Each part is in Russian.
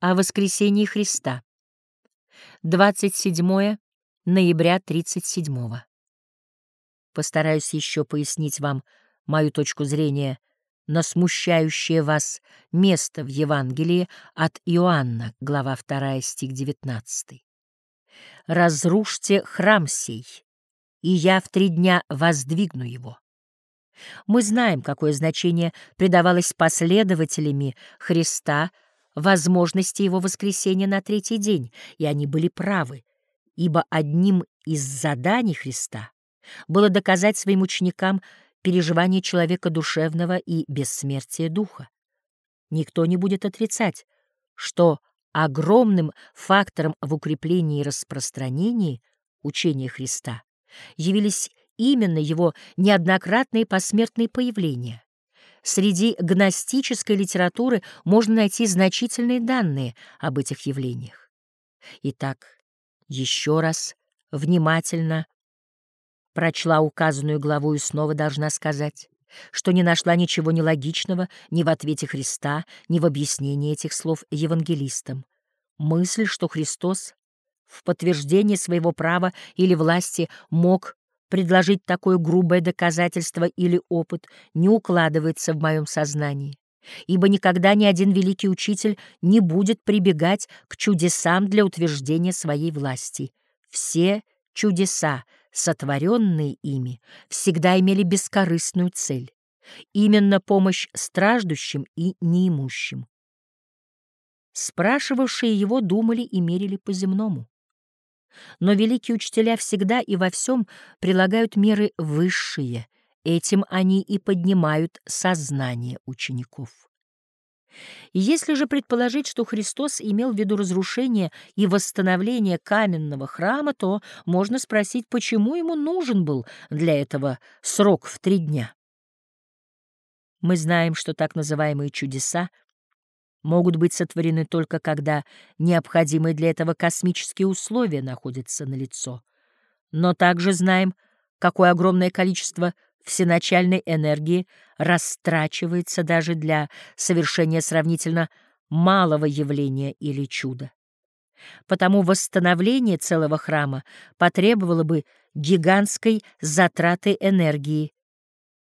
О воскресении Христа. 27 ноября 37 -го. Постараюсь еще пояснить вам мою точку зрения на смущающее вас место в Евангелии от Иоанна, глава 2, стих 19. «Разрушьте храм сей, и я в три дня воздвигну его». Мы знаем, какое значение придавалось последователями Христа возможности его воскресения на третий день, и они были правы, ибо одним из заданий Христа было доказать своим ученикам переживание человека душевного и бессмертие духа. Никто не будет отрицать, что огромным фактором в укреплении и распространении учения Христа явились именно его неоднократные посмертные появления. Среди гностической литературы можно найти значительные данные об этих явлениях. Итак, еще раз внимательно прочла указанную главу и снова должна сказать, что не нашла ничего нелогичного ни в ответе Христа, ни в объяснении этих слов евангелистам. Мысль, что Христос в подтверждение своего права или власти мог предложить такое грубое доказательство или опыт, не укладывается в моем сознании, ибо никогда ни один великий учитель не будет прибегать к чудесам для утверждения своей власти. Все чудеса, сотворенные ими, всегда имели бескорыстную цель — именно помощь страждущим и неимущим. Спрашивавшие его думали и мерили по-земному. Но великие учителя всегда и во всем прилагают меры высшие, этим они и поднимают сознание учеников. Если же предположить, что Христос имел в виду разрушение и восстановление каменного храма, то можно спросить, почему ему нужен был для этого срок в три дня. Мы знаем, что так называемые чудеса могут быть сотворены только когда необходимые для этого космические условия находятся налицо. Но также знаем, какое огромное количество всеначальной энергии растрачивается даже для совершения сравнительно малого явления или чуда. Потому восстановление целого храма потребовало бы гигантской затраты энергии,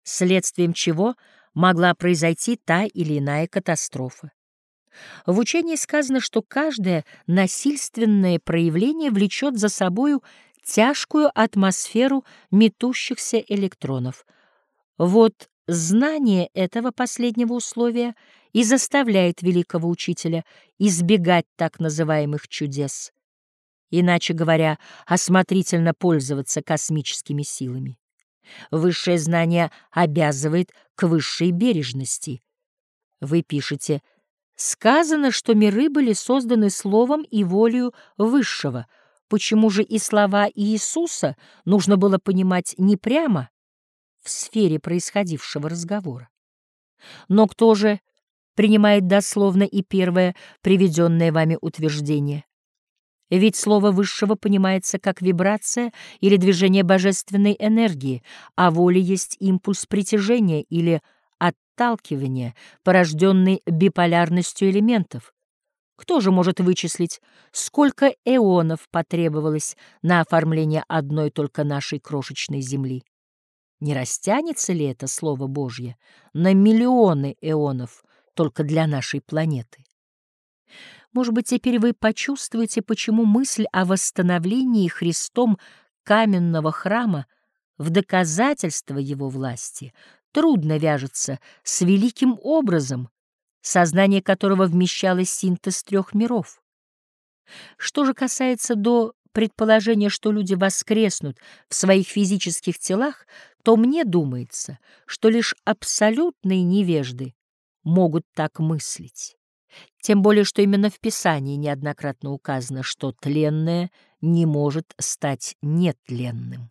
следствием чего могла произойти та или иная катастрофа. В учении сказано, что каждое насильственное проявление влечет за собою тяжкую атмосферу метущихся электронов. Вот знание этого последнего условия и заставляет великого учителя избегать так называемых чудес, иначе говоря, осмотрительно пользоваться космическими силами. Высшее знание обязывает к высшей бережности. Вы пишете Сказано, что миры были созданы словом и волею Высшего. Почему же и слова Иисуса нужно было понимать не прямо в сфере происходившего разговора? Но кто же принимает дословно и первое приведенное вами утверждение? Ведь слово Высшего понимается как вибрация или движение божественной энергии, а воля есть импульс притяжения или отталкивания, порожденный биполярностью элементов. Кто же может вычислить, сколько эонов потребовалось на оформление одной только нашей крошечной Земли? Не растянется ли это Слово Божье на миллионы эонов только для нашей планеты? Может быть, теперь вы почувствуете, почему мысль о восстановлении Христом каменного храма в доказательство его власти трудно вяжется с великим образом, сознание которого вмещало синтез трех миров. Что же касается до предположения, что люди воскреснут в своих физических телах, то мне думается, что лишь абсолютные невежды могут так мыслить. Тем более, что именно в Писании неоднократно указано, что тленное не может стать нетленным.